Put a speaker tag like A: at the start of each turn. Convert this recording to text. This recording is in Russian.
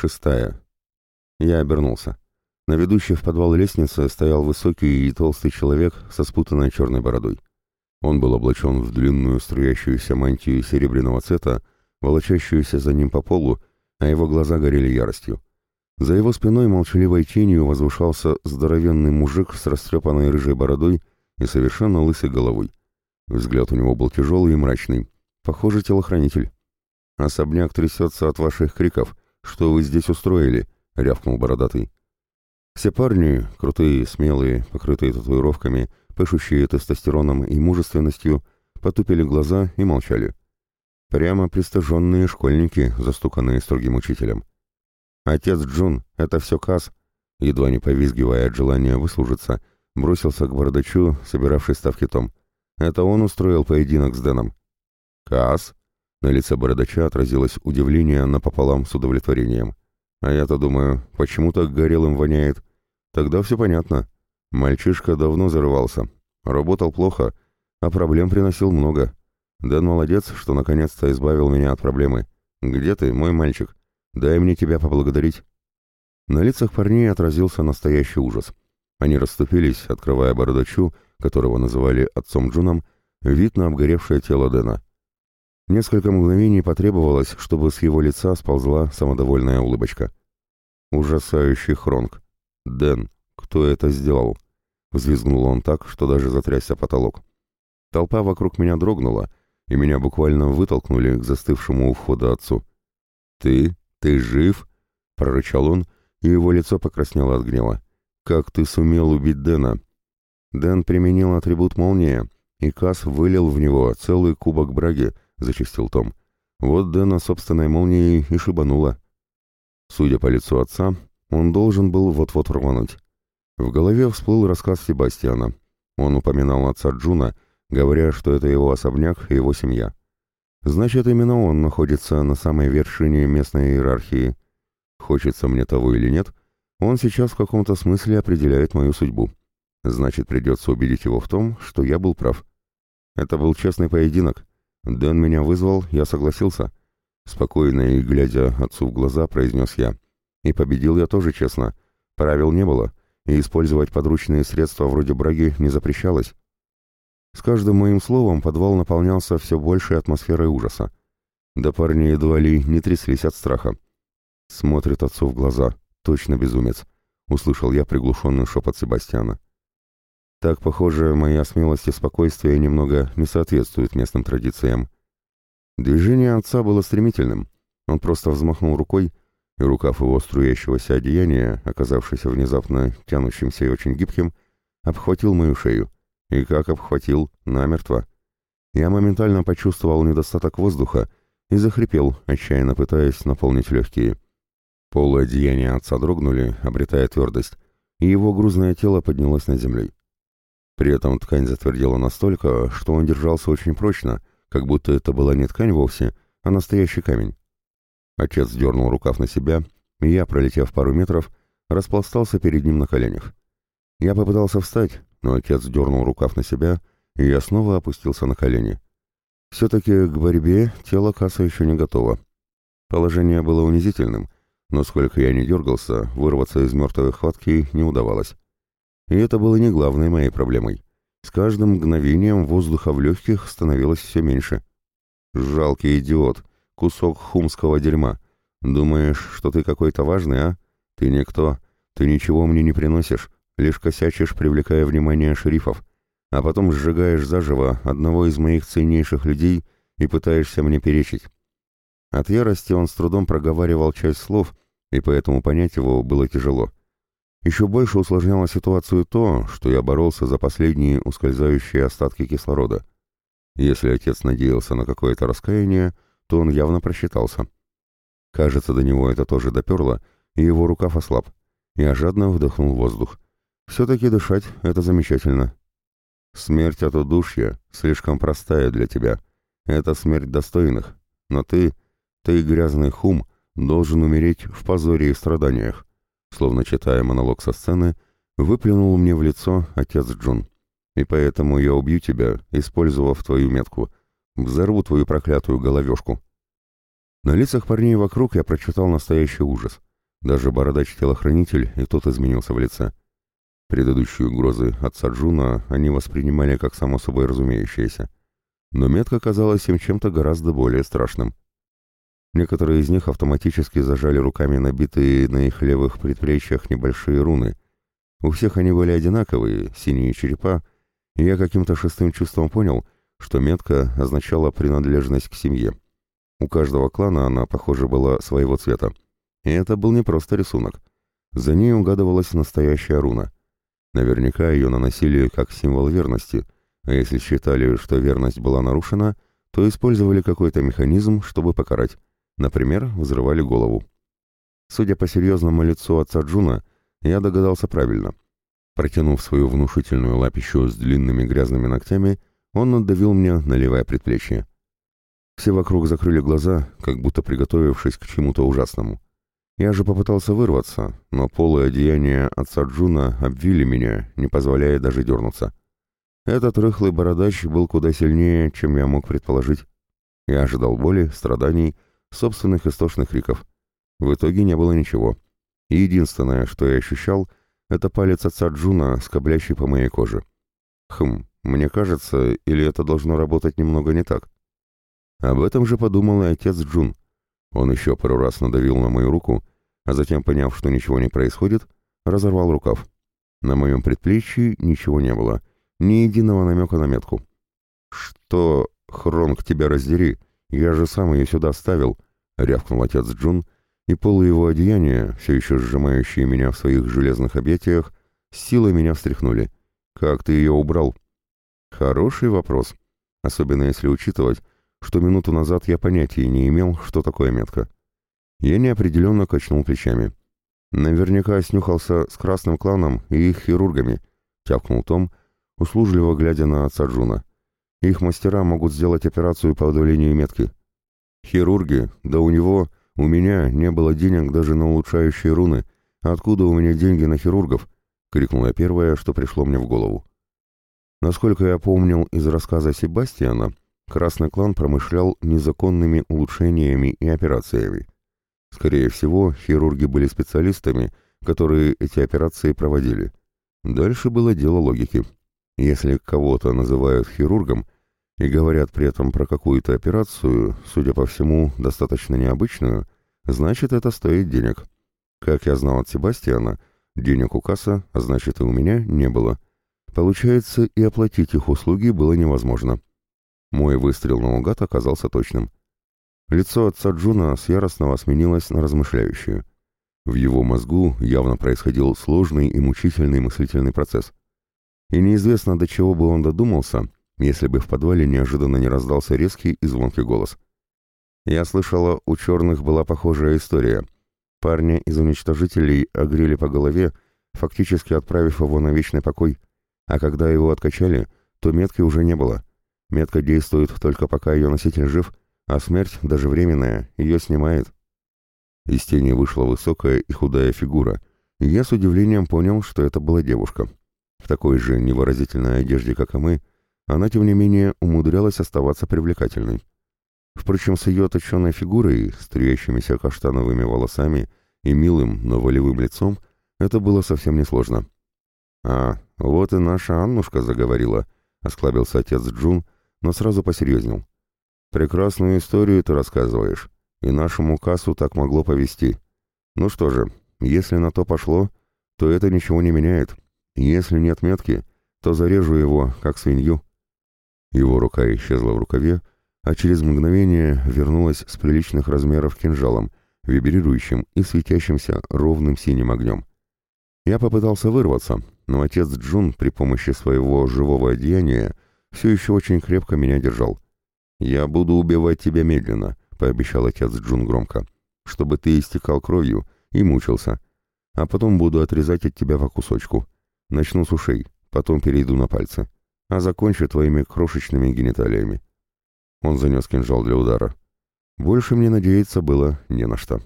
A: Шестая. Я обернулся. На ведущей в подвал лестницы стоял высокий и толстый человек со спутанной черной бородой. Он был облачен в длинную струящуюся мантию серебряного цвета, волочащуюся за ним по полу, а его глаза горели яростью. За его спиной молчаливой тенью возвышался здоровенный мужик с растрепанной рыжей бородой и совершенно лысой головой. Взгляд у него был тяжелый и мрачный. Похоже, телохранитель. «Особняк трясется от ваших криков. Что вы здесь устроили?» — рявкнул бородатый. Все парни, крутые, смелые, покрытые татуировками, пышущие тестостероном и мужественностью, потупили глаза и молчали. Прямо пристыженные школьники, застуканные строгим учителем. «Отец Джун, это все Каз», едва не повизгивая от желания выслужиться, бросился к бородачу, собиравший ставки Том. «Это он устроил поединок с Дэном». «Каз?» На лице бородача отразилось удивление напополам с удовлетворением. «А я-то думаю, почему так горелым воняет?» «Тогда все понятно. Мальчишка давно зарывался. Работал плохо, а проблем приносил много. Дэн молодец, что наконец-то избавил меня от проблемы. Где ты, мой мальчик? Дай мне тебя поблагодарить». На лицах парней отразился настоящий ужас. Они расступились, открывая бородачу, которого называли отцом Джуном, вид на обгоревшее тело Дэна. Несколько мгновений потребовалось, чтобы с его лица сползла самодовольная улыбочка. Ужасающий хронг. «Дэн, кто это сделал?» Взвизгнул он так, что даже затрясся потолок. Толпа вокруг меня дрогнула, и меня буквально вытолкнули к застывшему у входа отцу. «Ты? «Ты жив?» — прорычал он, и его лицо покраснело от гнева. «Как ты сумел убить Дэна?» Дэн применил атрибут молния, и Кас вылил в него целый кубок браги, — зачастил Том. Вот Дэна собственной молнией и шибануло. Судя по лицу отца, он должен был вот-вот рвануть. В голове всплыл рассказ Себастьяна. Он упоминал отца Джуна, говоря, что это его особняк и его семья. Значит, именно он находится на самой вершине местной иерархии. Хочется мне того или нет, он сейчас в каком-то смысле определяет мою судьбу. Значит, придется убедить его в том, что я был прав. Это был честный поединок. Дэн меня вызвал, я согласился. Спокойно и глядя отцу в глаза, произнес я. И победил я тоже честно. Правил не было, и использовать подручные средства вроде браги не запрещалось. С каждым моим словом подвал наполнялся все большей атмосферой ужаса. Да парни едва ли не тряслись от страха. Смотрит отцу в глаза. Точно безумец. Услышал я приглушенный шепот Себастьяна. Так, похоже, моя смелость и спокойствие немного не соответствуют местным традициям. Движение отца было стремительным. Он просто взмахнул рукой, и рукав его струящегося одеяния, оказавшийся внезапно тянущимся и очень гибким, обхватил мою шею. И как обхватил, намертво. Я моментально почувствовал недостаток воздуха и захрипел, отчаянно пытаясь наполнить легкие. Полы одеяния отца дрогнули, обретая твердость, и его грузное тело поднялось над землей. При этом ткань затвердела настолько, что он держался очень прочно, как будто это была не ткань вовсе, а настоящий камень. Отец дернул рукав на себя, и я, пролетев пару метров, распластался перед ним на коленях. Я попытался встать, но отец дернул рукав на себя, и я снова опустился на колени. Все-таки к борьбе тело Касса еще не готово. Положение было унизительным, но сколько я не дергался, вырваться из мертвой хватки не удавалось. И это было не главной моей проблемой. С каждым мгновением воздуха в легких становилось все меньше. «Жалкий идиот! Кусок хумского дерьма! Думаешь, что ты какой-то важный, а? Ты никто. Ты ничего мне не приносишь. Лишь косячишь, привлекая внимание шерифов, а потом сжигаешь заживо одного из моих ценнейших людей и пытаешься мне перечить. От ярости он с трудом проговаривал часть слов, и поэтому понять его было тяжело. Еще больше усложняло ситуацию то, что я боролся за последние ускользающие остатки кислорода. Если отец надеялся на какое-то раскаяние, то он явно просчитался. Кажется, до него это тоже доперло, и его рукав ослаб. Я жадно вдохнул воздух. Все-таки дышать — это замечательно. Смерть от удушья слишком простая для тебя. Это смерть достойных. Но ты, ты грязный хум, должен умереть в позоре и страданиях. Словно читая монолог со сцены, выплюнул мне в лицо отец Джун. И поэтому я убью тебя, использовав твою метку. Взорву твою проклятую головешку. На лицах парней вокруг я прочитал настоящий ужас. Даже бородач-телохранитель и тот изменился в лице. Предыдущие угрозы отца Джуна они воспринимали как само собой разумеющееся. Но метка казалась им чем-то гораздо более страшным. Некоторые из них автоматически зажали руками набитые на их левых предплечьях небольшие руны. У всех они были одинаковые, синие черепа, и я каким-то шестым чувством понял, что метка означала принадлежность к семье. У каждого клана она, похоже, была своего цвета. И это был не просто рисунок. За ней угадывалась настоящая руна — Наверняка ее наносили как символ верности, а если считали, что верность была нарушена, то использовали какой-то механизм, чтобы покарать. Например, взрывали голову. Судя по серьезному лицу отца Джуна, я догадался правильно. Протянув свою внушительную лапищу с длинными грязными ногтями, он надавил мне на левое предплечье. Все вокруг закрыли глаза, как будто приготовившись к чему-то ужасному. Я же попытался вырваться, но полы одеяния отца Джуна обвили меня, не позволяя даже дернуться. Этот рыхлый бородач был куда сильнее, чем я мог предположить. Я ожидал боли, страданий, собственных истошных криков. В итоге не было ничего. единственное, что я ощущал, это палец отца Джуна, скоблящий по моей коже. Хм, мне кажется, или это должно работать немного не так? Об этом же подумал и отец Джун. Он еще пару раз надавил на мою руку, а затем, поняв, что ничего не происходит, разорвал рукав. На моем предплечье ничего не было, ни единого намека на метку. «Что, Хронг, тебя раздери, я же сам ее сюда ставил», — рявкнул отец Джун, и полы его одеяния, все еще сжимающие меня в своих железных объятиях, с силой меня встряхнули. «Как ты ее убрал?» «Хороший вопрос, особенно если учитывать, что минуту назад я понятия не имел, что такое метка». Я неопределенно качнул плечами. Наверняка снюхался с красным кланом и их хирургами, тявкнул Том, услужливо глядя на отца Джуна. Их мастера могут сделать операцию по удалению метки. Хирурги, да у него, у меня не было денег даже на улучшающие руны. Откуда у меня деньги на хирургов? крикнула первое, что пришло мне в голову. Насколько я помнил из рассказа Себастьяна, Красный клан промышлял незаконными улучшениями и операциями. Скорее всего, хирурги были специалистами, которые эти операции проводили. Дальше было дело логики. Если кого-то называют хирургом и говорят при этом про какую-то операцию, судя по всему, достаточно необычную, значит это стоит денег. Как я знал от Себастьяна, денег у касса, а значит и у меня, не было. Получается, и оплатить их услуги было невозможно. Мой выстрел наугад оказался точным. Лицо отца Джуна с яростного сменилось на размышляющее. В его мозгу явно происходил сложный и мучительный мыслительный процесс. И неизвестно, до чего бы он додумался, если бы в подвале неожиданно не раздался резкий и звонкий голос. Я слышала, у черных была похожая история. Парня из уничтожителей огрели по голове, фактически отправив его на вечный покой, а когда его откачали, то метки уже не было. Метка действует только пока ее носитель жив, а смерть, даже временная, ее снимает. Из тени вышла высокая и худая фигура, и я с удивлением понял, что это была девушка. В такой же невыразительной одежде, как и мы, она, тем не менее, умудрялась оставаться привлекательной. Впрочем, с ее точенной фигурой, струящимися каштановыми волосами и милым, но волевым лицом, это было совсем несложно. «А, вот и наша Аннушка заговорила», — осклабился отец Джун, но сразу посерьезнел. Прекрасную историю ты рассказываешь, и нашему кассу так могло повести. Ну что же, если на то пошло, то это ничего не меняет. Если нет метки, то зарежу его, как свинью». Его рука исчезла в рукаве, а через мгновение вернулась с приличных размеров кинжалом, вибрирующим и светящимся ровным синим огнем. Я попытался вырваться, но отец Джун при помощи своего живого одеяния все еще очень крепко меня держал. «Я буду убивать тебя медленно», — пообещал отец Джун громко, «чтобы ты истекал кровью и мучился. А потом буду отрезать от тебя по кусочку. Начну с ушей, потом перейду на пальцы, а закончу твоими крошечными гениталиями». Он занес кинжал для удара. Больше мне надеяться было не на что.